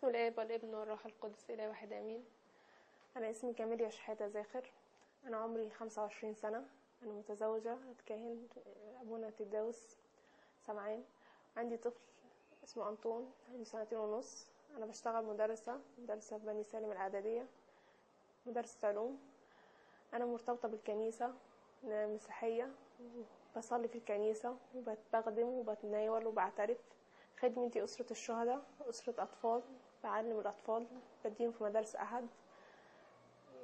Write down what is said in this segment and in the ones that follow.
بسم الآب والابن والروح القدس إله واحد آمين. أنا اسمي كاميليا شحاتة زاخر. أنا عمري خمسة وعشرين سنة. أنا متزوجة أتكاهن أبونا تداوس سمعان. عندي طفل اسمه أنطون عنده سنتين ونص. أنا بشتغل مدرسة مدرسة في بني سالم الإعدادية مدرسة علوم. أنا مرتبطة بالكنيسة مسيحية. بصلي في الكنيسة وبخدم وبتناول وبعترف. خدمتي أسرة الشهداء أسرة أطفال. بعلم الأطفال بديهم في مدارس أحد.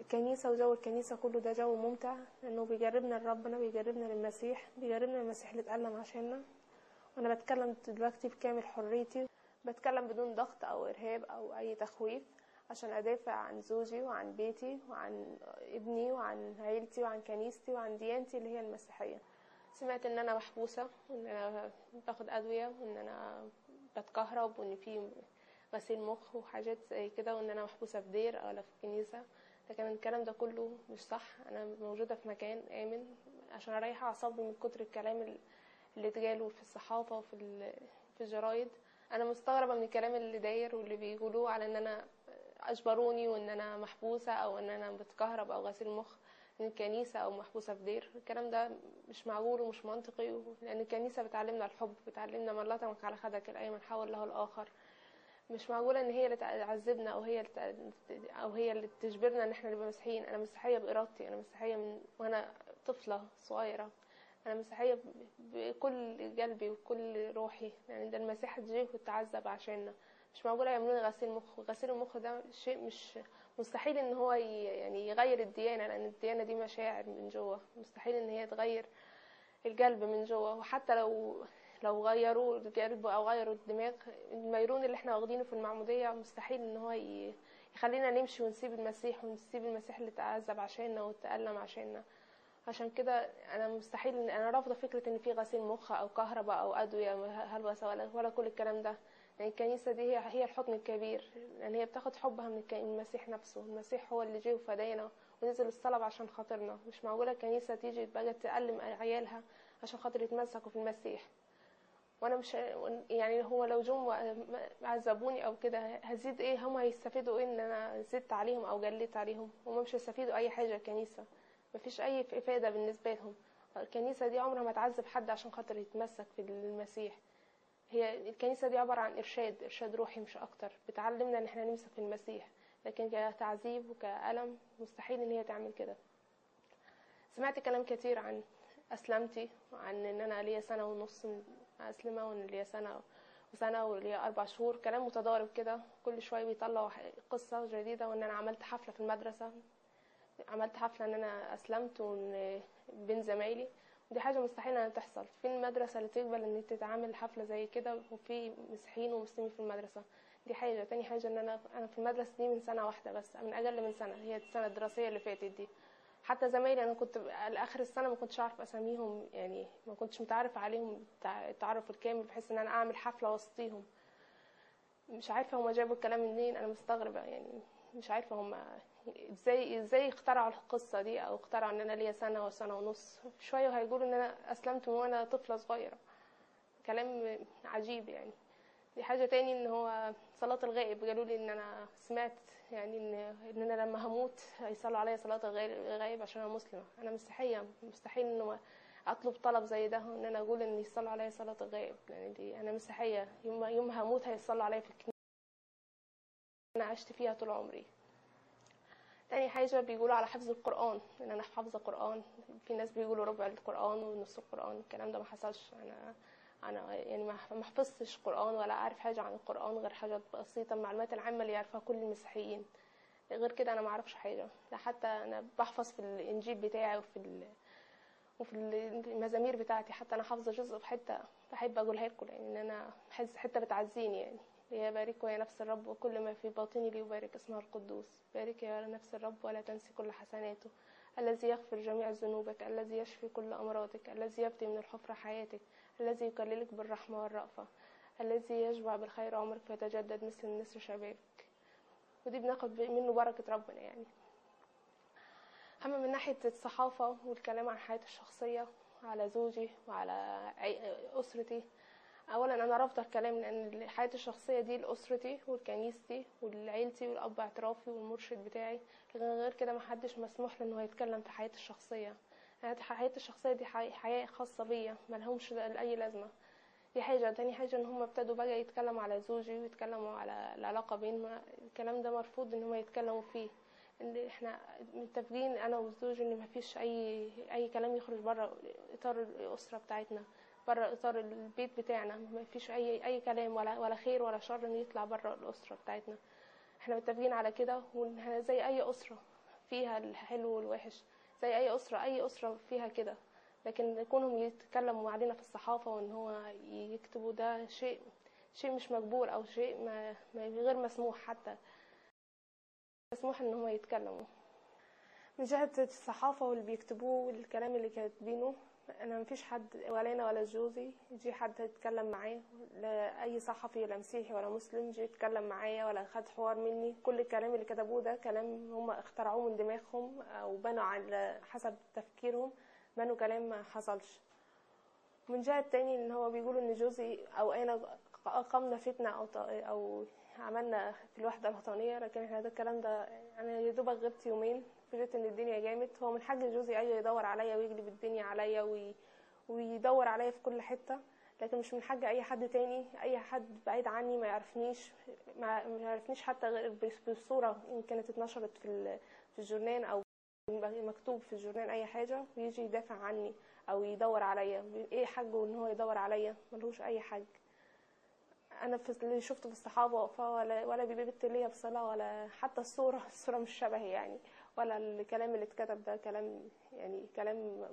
الكنيسة وجو الكنيسة كله ده جو ممتع لأنه بيجربنا لربنا بيجربنا للمسيح بيجربنا المسيح اللي اتألم عشاننا. وأنا بتكلم دلوقتي بكامل حريتي بتكلم بدون ضغط أو إرهاب أو أي تخويف عشان أدافع عن زوجي وعن بيتي وعن ابني وعن عيلتي وعن كنيستي وعن ديانتي اللي هي المسيحية. سمعت إن أنا محبوسة وإن أنا باخد أدوية وإن أنا بتكهرب وإن في غسيل مخ وحاجات زي كده وإن أنا محبوسة في دير ولا في كنيسه لكن الكلام ده كله مش صح. أنا موجودة في مكان آمن عشان أريح أعصابي من كتر الكلام اللي اتقاله في الصحافة وفي في الجرايد. أنا مستغربة من الكلام اللي داير واللي بيقولوه على إن أنا أجبروني وإن أنا محبوسة أو إن أنا بتكهرب أو غسيل مخ من الكنيسة أو محبوسة في دير. الكلام ده مش معقول ومش منطقي لأن الكنيسة بتعلمنا الحب بتعلمنا من لا تمك على خدك الأيمن حول له الآخر. مش معقولة إن هي اللي تعذبنا أو هي اللي أو هي اللي تجبرنا إن إحنا نبقى مسيحيين. أنا مسيحية بإرادتي أنا مسيحية من وأنا طفلة صغيرة. أنا مسيحية بكل قلبي وكل روحي. يعني ده المسيح جه وتعذب عشاننا. مش معقولة يعملوا لي غسيل مخ غسيل المخ ده شيء مش مستحيل إن هو يعني يغير الديانة لأن الديانة دي مشاعر من جوه. مستحيل إن هي تغير القلب من جوه. وحتى لو لو غيروا القلب أو غيروا الدماغ الميرون اللي إحنا واخدينه في المعمودية مستحيل إن هو يخلينا نمشي ونسيب المسيح ونسيب المسيح اللي تعذب عشاننا وتألم عشاننا. عشان كده أنا مستحيل أنا رافضة فكرة إن في غسيل مخ أو كهرباء أو أدوية هلوسة ولا ولا كل الكلام ده. يعني الكنيسة دي هي هي الحضن الكبير لأن هي بتاخد حبها من المسيح نفسه. المسيح هو اللي جه وفدانا ونزل الصلب عشان خاطرنا. مش معقولة الكنيسة تيجي بقى تألم عيالها عشان خاطر يتمسكوا في المسيح. وأنا مش يعني هو لو جم عذبوني أو كده هزيد إيه؟ هم هيستفيدوا إيه ان أنا زدت عليهم أو جليت عليهم؟ هم مش هيستفيدوا اي حاجة الكنيسه مفيش اي افاده بالنسبة لهم. الكنيسة دي عمرها ما تعذب حد عشان خاطر يتمسك في المسيح. هي الكنيسة دي عبارة عن إرشاد إرشاد روحي مش أكتر. بتعلمنا إن إحنا نمسك في المسيح. لكن كتعذيب وكألم مستحيل إن هي تعمل كده. سمعت كلام كتير عن أسلمتي وعن إن أنا ليا سنة ونص اسلمه وإن ليا سنة وسنة وليا أربع شهور كلام متضارب كده. كل شوية بيطلعوا قصة جديدة وإن أنا عملت حفلة في المدرسة. عملت حفلة إن أنا أسلمت وإن بين زمايلي. ودي حاجة مستحيل إنها تحصل. في المدرسة اللي تقبل إن تتعامل حفلة زي كده وفي مسيحيين ومسلمين في المدرسة. دي حاجة. تاني حاجة إن أنا أنا في المدرسة دي من سنة واحدة بس من أقل من سنة. هي السنة الدراسية اللي فاتت دي. حتى زمايلي أنا كنت لآخر السنة ما كنتش أعرف أساميهم يعني ما كنتش متعرف عليهم التعرف الكامل بحيث إن أنا أعمل حفلة وسطيهم. مش عارفة هما جابوا الكلام منين أنا مستغربة يعني مش عارفة هما إزاي إزاي اخترعوا القصة دي أو اخترعوا إن أنا ليا سنة وسنة ونص. شوية هيقولوا إن أنا أسلمت وأنا طفلة صغيرة. كلام عجيب يعني. دي حاجة تاني إن هو صلاة الغائب. قالوا لي إن أنا سمعت يعني ان ان أنا لما هموت هيصلوا عليا صلاة الغائب عشان أنا مسلمة. أنا مسيحية مستحيل إن أطلب طلب زي ده إن أنا أقول إن يصلوا عليا صلاة الغائب يعني دي أنا مسيحية يوم يوم هموت هيصلوا عليا في الكنيسة. أنا عشت فيها طول عمري. تاني حاجة بيقولوا على حفظ القرآن. إن أنا حافظة قرآن. في ناس بيقولوا ربع القرآن ونص القرآن. الكلام ده ما حصلش. أنا أنا يعني ما حفظتش قرآن ولا أعرف حاجة عن القرآن غير حاجات بسيطة المعلومات العامة اللي يعرفها كل المسيحيين. غير كده أنا ما أعرفش حاجة. ده حتى أنا بحفظ في الإنجيل بتاعي وفي ال... وفي المزامير بتاعتي. حتى أنا حافظة جزء في حتة بحب أقولها لكم لأن أنا بحس حتة بتعزيني يعني. يا نفس الرب وكل ما في باطني ليبارك اسمه القدوس. بارك يا نفس الرب ولا تنسي كل حسناته. الذي يغفر جميع ذنوبك الذي يشفي كل أمراضك الذي يبدي من الحفرة حياتك الذي يكللك بالرحمة والرأفة الذي يشبع بالخير عمرك فيتجدد مثل النسر شبابك. ودي بناخد منه بركة ربنا يعني. أما من ناحية الصحافة والكلام عن حياتي الشخصية على زوجي وعلى أسرتي اولا أنا رافضة الكلام لأن حياتي الشخصية دي لأسرتي ولكنيستي ولعيلتي والأب اعترافي والمرشد بتاعي. لكن غير كده محدش مسموح له انه يتكلم في حياتي الشخصية. حياتي الشخصية دي حي- حياة خاصة بيا ملهمش اي لازمة. دي حاجة. تاني حاجة إن هم ابتدوا بقى يتكلموا على زوجي ويتكلموا على العلاقة بيننا الكلام ده مرفوض إن هم يتكلموا فيه. إن إحنا متفقين أنا وزوجي إن مفيش اي أي كلام يخرج بره إطار الأسرة بتاعتنا. بره إطار البيت بتاعنا. مفيش أي أي كلام ولا ولا خير ولا شر إن يطلع بره الأسرة بتاعتنا. إحنا متفقين على كده زي أي أسرة فيها الحلو والوحش زي أي أسرة أي أسرة فيها كده. لكن كونهم يتكلموا علينا في الصحافة وإن هو يكتبوا ده شيء شيء مش مقبول أو شيء ما ما غير مسموح حتى. مسموح إن هم يتكلموا. من جهة الصحافة واللي بيكتبوه والكلام اللي كاتبينه أنا مفيش حد ولا أنا ولا جوزي يجي حد يتكلم معاه لا أي صحفي ولا مسيحي ولا مسلم يجي يتكلم معايا ولا خد حوار مني. كل الكلام اللي كتبوه ده كلام هم اخترعوه من دماغهم أو بنوا على حسب تفكيرهم بنوا كلام ما حصلش. من جهة تاني إن هو بيقولوا إن جوزي أو أنا قمنا فتنة أو أو عملنا في الوحدة الوطنية لكن إحنا ده الكلام ده أنا يا دوبك غبت يومين. فكرة إن الدنيا جامد هو من حق جوزي أيوه يدور عليا ويقلب الدنيا عليا وي... ويدور عليا في كل حتة لكن مش من حق أي حد تاني أي حد بعيد عني ما يعرفنيش ما يعرفنيش حتى غير بالصورة إن كانت اتنشرت في في الجورنان أو مكتوب في الجورنال أي حاجة ويجي يدافع عني أو يدور عليا. إيه حقه إن هو يدور عليا؟ ملوش أي حق أنا في اللي شفته في الصحابة ولا ولا بيبت ليا بصلاة ولا حتى الصورة الصورة مش شبهي يعني. ولا الكلام اللي اتكتب ده كلام يعني كلام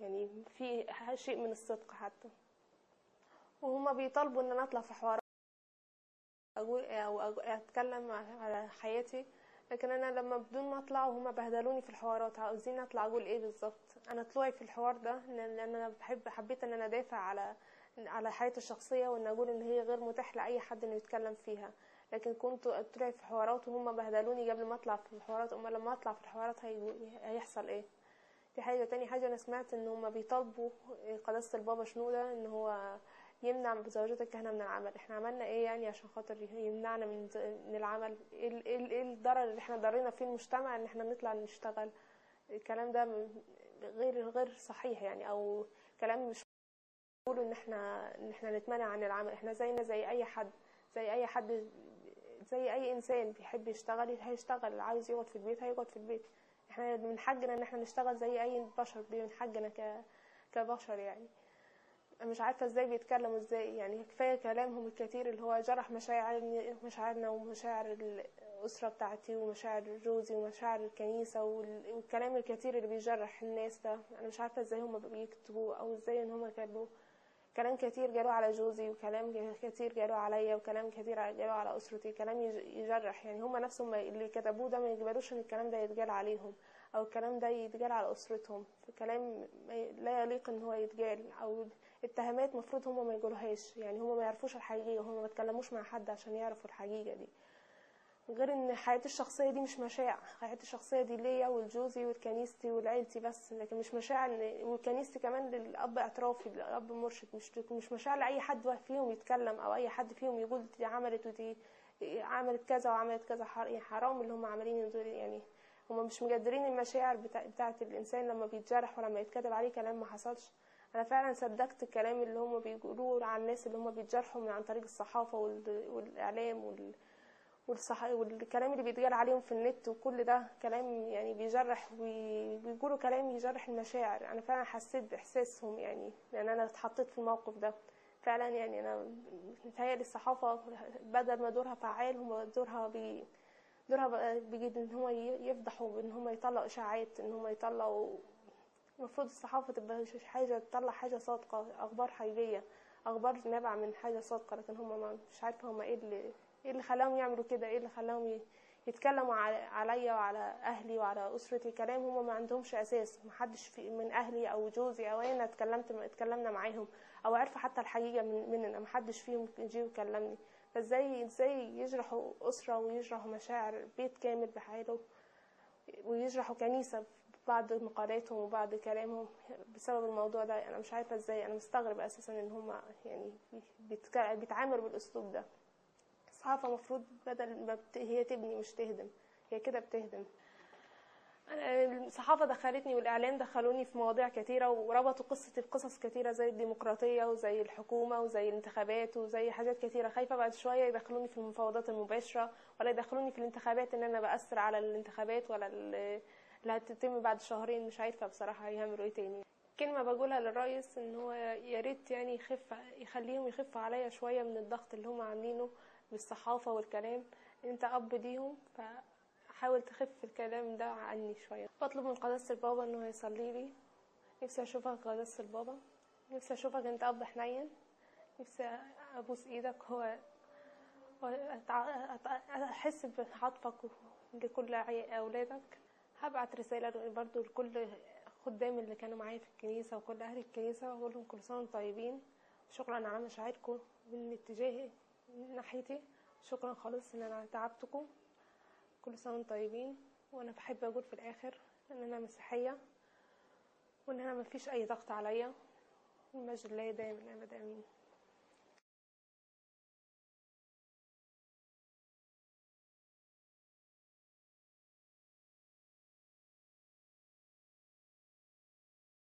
يعني فيه شيء من الصدق حتى. وهما بيطالبوا إن أنا أطلع في أقول أو أتكلم على حياتي لكن أنا لما بدون ما أطلع وهما بهدلوني في الحوارات عاوزين أطلع أقول إيه بالظبط؟ أنا طلوعي في الحوار ده لأن أنا بحب حبيت إن أنا أدافع على على حياتي الشخصية وإن أقول إن هي غير متاح لأي حد إنه يتكلم فيها. لكن كنت طلعي في حوارات وهم بهدلوني قبل ما أطلع في الحوارات. أما لما أطلع في الحوارات هي... هيحصل إيه؟ دي حاجة تاني حاجة أنا سمعت إن هم بيطالبوا قداسة البابا شنودة إن هو يمنع زوجات الكهنة من العمل. إحنا عملنا إيه يعني عشان خاطر يمنعنا من من العمل؟ إيه إيه ال- الضرر اللي إحنا ضرينا فيه المجتمع إن إحنا نطلع نشتغل؟ الكلام ده غير غير صحيح يعني أو كلام مش بيقولوا إن إحنا إن إحنا نتمنع عن العمل. إحنا زينا زي أي حد زي أي حد زي أي إنسان بيحب يشتغل هيشتغل عايز يقعد في البيت هيقعد في البيت. إحنا من حقنا إن إحنا نشتغل زي أي بشر من حقنا ك كبشر يعني. مش عارفة إزاي بيتكلموا إزاي يعني. كفاية كلامهم الكتير اللي هو جرح مشاعرني مشاعرنا ومشاعر الأسرة بتاعتي ومشاعر جوزي ومشاعر الكنيسة وال- والكلام الكتير اللي بيجرح الناس ده. أنا مش عارفة إزاي هم بيكتبوه أو إزاي إن هم كتبوه كلام كتير جالوا على جوزي وكلام كتير جالوا عليا وكلام كتير جالوا على أسرتي. كلام يج- يجرح. يعني هم نفسهم اللي كتبوه ده ما يقبلوش إن الكلام ده يتقال عليهم أو الكلام ده يتقال على أسرتهم. كلام لا يليق إن هو يتقال أو اتهامات مفروض هم ما يقولوهاش يعني هم ما يعرفوش الحقيقة هم ما اتكلموش مع حد عشان يعرفوا الحقيقة دي. غير إن حياتي الشخصية دي مش مشاعر. حياتي الشخصية دي ليا ولجوزي ولكنيستي ولعيلتي بس لكن مش مشاعر إن- وكنيستي كمان للأب اعترافي للأب مرشد مش مش مشاعر لأي حد فيهم يتكلم أو أي حد فيهم يقول دي عملت ودي عملت كذا وعملت كذا يعني حرام اللي هم عاملين دول يعني هم مش مقدرين المشاعر بتاع بتاعت الإنسان لما بيتجرح ولما يتكتب عليه كلام ما حصلش. أنا فعلا صدقت الكلام اللي هم بيقولوه على الناس اللي هم بيتجرحوا من عن طريق الصحافة وال- والإعلام وال والصح... والكلام اللي بيتقال عليهم في النت وكل ده كلام يعني بيجرح وبيقولوا كلام يجرح المشاعر. أنا فعلا حسيت بإحساسهم يعني لأن أنا اتحطيت في الموقف ده. فعلا يعني أنا متهيألي الصحافة بدل ما دورها فعال هم دورها بي دورها بيجي إن هم يفضحوا إن هم يطلعوا إشاعات إن هم يطلعوا المفروض الصحافة تبقى حاجة تطلع حاجة صادقة أخبار حقيقية أخبار نابعة من حاجة صادقة لكن هم مش عارفة هم إيه اللي إيه اللي خلاهم يعملوا كده؟ إيه اللي خلاهم يتكلموا عليا وعلى أهلي وعلى أسرتي كلام هم ما عندهمش أساس محدش في من أهلي أو جوزي أو أنا اتكلمت اتكلمنا معاهم أو عرفوا حتى الحقيقة من مننا محدش فيهم جه وكلمني. فازاي إزاي يجرحوا أسرة ويجرحوا مشاعر بيت كامل بحاله ويجرحوا كنيسة بعض مقالاتهم وبعض كلامهم بسبب الموضوع ده؟ أنا مش عارفة إزاي أنا مستغرب أساسا إن هم يعني بيتعاملوا بالأسلوب ده. الصحافه المفروض بدل ما بت... هي تبني مش تهدم هي كده بتهدم. الصحافة دخلتني والإعلام دخلوني في مواضيع كتيرة وربطوا قصتي بقصص كتيرة زي الديمقراطية وزي الحكومة وزي الانتخابات وزي حاجات كتيرة. خايفة بعد شوية يدخلوني في المفاوضات المباشرة ولا يدخلوني في الانتخابات إن أنا بأثر على الانتخابات ولا ال- اللي هتتم بعد شهرين. مش عارفة بصراحة هيعملوا إيه تاني. كلمة بقولها للرئيس إن هو يا ريت يعني يخف يخليهم يخفوا عليا شوية من الضغط اللي هم عاملينه بالصحافة والكلام. أنت أب ليهم ف حاول تخف الكلام ده عني شوية. بطلب من قداسة البابا إنه يصلي لي. نفسي أشوفك قداسة البابا. نفسي أشوفك أنت أب حنين. نفسي أبوس إيدك هو أحس بعطفك لكل أولادك. هبعت رسالة برضو لكل خدام اللي كانوا معايا في الكنيسة وكل أهل الكنيسة. واقول لهم كل سنة وأنتم طيبين. شكرا على مشاعركم من اتجاهي. من ناحيتي شكرا خالص إن أنا تعبتكم. كل سنة وأنتم طيبين. وأنا بحب أقول في الآخر إن أنا مسيحية وإن أنا مفيش أي ضغط عليا. المجد لله دايما ابدا. امين